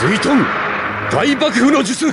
水遁大爆風の術